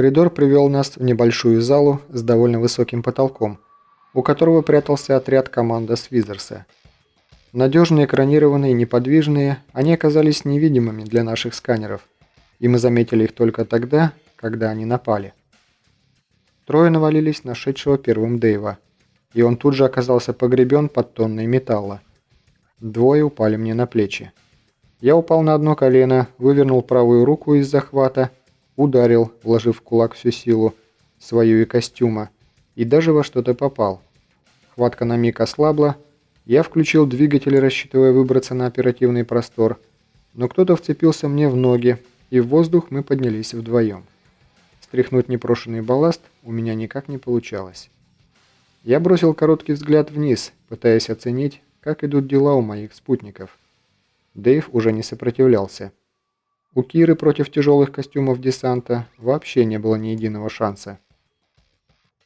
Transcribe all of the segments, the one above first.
Коридор привел нас в небольшую залу с довольно высоким потолком, у которого прятался отряд команда Свизерса. Надежно экранированные неподвижные, они оказались невидимыми для наших сканеров, и мы заметили их только тогда, когда они напали. Трое навалились на шедшего первым Дэйва, и он тут же оказался погребен под тонной металла. Двое упали мне на плечи. Я упал на одно колено, вывернул правую руку из захвата, ударил, вложив в кулак всю силу, свою и костюма, и даже во что-то попал. Хватка на миг ослабла, я включил двигатель, рассчитывая выбраться на оперативный простор, но кто-то вцепился мне в ноги, и в воздух мы поднялись вдвоем. Стряхнуть непрошенный балласт у меня никак не получалось. Я бросил короткий взгляд вниз, пытаясь оценить, как идут дела у моих спутников. Дэйв уже не сопротивлялся. У Киры против тяжелых костюмов десанта вообще не было ни единого шанса.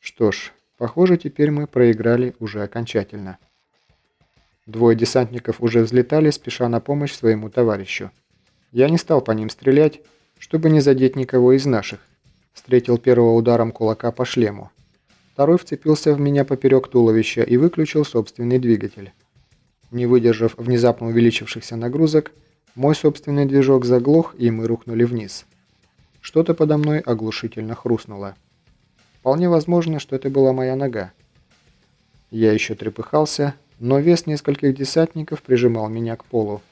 Что ж, похоже, теперь мы проиграли уже окончательно. Двое десантников уже взлетали, спеша на помощь своему товарищу. Я не стал по ним стрелять, чтобы не задеть никого из наших. Встретил первого ударом кулака по шлему. Второй вцепился в меня поперек туловища и выключил собственный двигатель. Не выдержав внезапно увеличившихся нагрузок, мой собственный движок заглох, и мы рухнули вниз. Что-то подо мной оглушительно хрустнуло. Вполне возможно, что это была моя нога. Я еще трепыхался, но вес нескольких десантников прижимал меня к полу.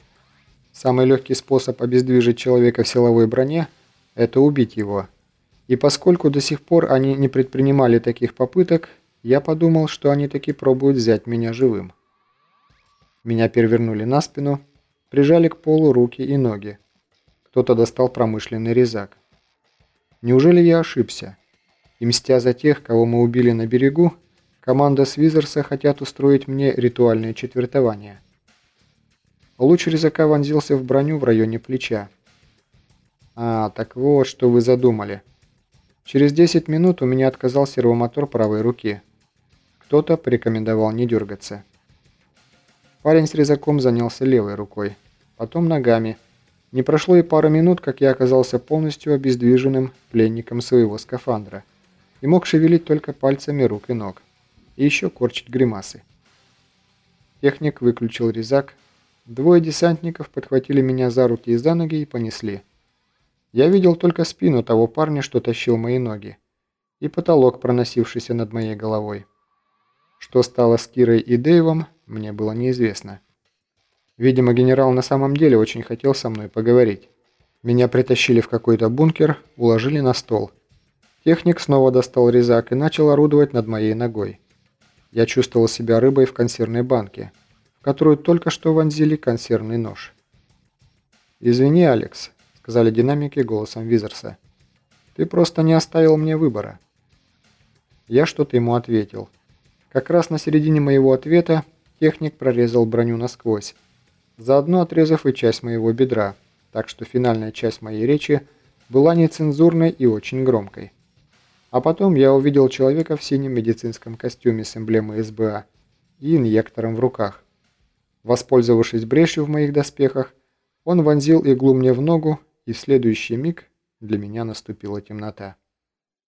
Самый легкий способ обездвижить человека в силовой броне – это убить его. И поскольку до сих пор они не предпринимали таких попыток, я подумал, что они таки пробуют взять меня живым. Меня перевернули на спину, прижали к полу руки и ноги. Кто-то достал промышленный резак. Неужели я ошибся? И мстя за тех, кого мы убили на берегу, команда Свизерса хотят устроить мне ритуальное четвертование. Луч резака вонзился в броню в районе плеча. А, так вот, что вы задумали. Через 10 минут у меня отказал сервомотор правой руки. Кто-то порекомендовал не дергаться. Парень с резаком занялся левой рукой, потом ногами. Не прошло и пара минут, как я оказался полностью обездвиженным пленником своего скафандра и мог шевелить только пальцами рук и ног, и еще корчить гримасы. Техник выключил резак. Двое десантников подхватили меня за руки и за ноги и понесли. Я видел только спину того парня, что тащил мои ноги, и потолок, проносившийся над моей головой. Что стало с Кирой и Дэйвом, мне было неизвестно. Видимо, генерал на самом деле очень хотел со мной поговорить. Меня притащили в какой-то бункер, уложили на стол. Техник снова достал резак и начал орудовать над моей ногой. Я чувствовал себя рыбой в консервной банке, в которую только что вонзили консервный нож. «Извини, Алекс», — сказали динамики голосом Визерса. «Ты просто не оставил мне выбора». Я что-то ему ответил. Как раз на середине моего ответа Техник прорезал броню насквозь, заодно отрезав и часть моего бедра, так что финальная часть моей речи была нецензурной и очень громкой. А потом я увидел человека в синем медицинском костюме с эмблемой СБА и инъектором в руках. Воспользовавшись брешью в моих доспехах, он вонзил иглу мне в ногу, и в следующий миг для меня наступила темнота.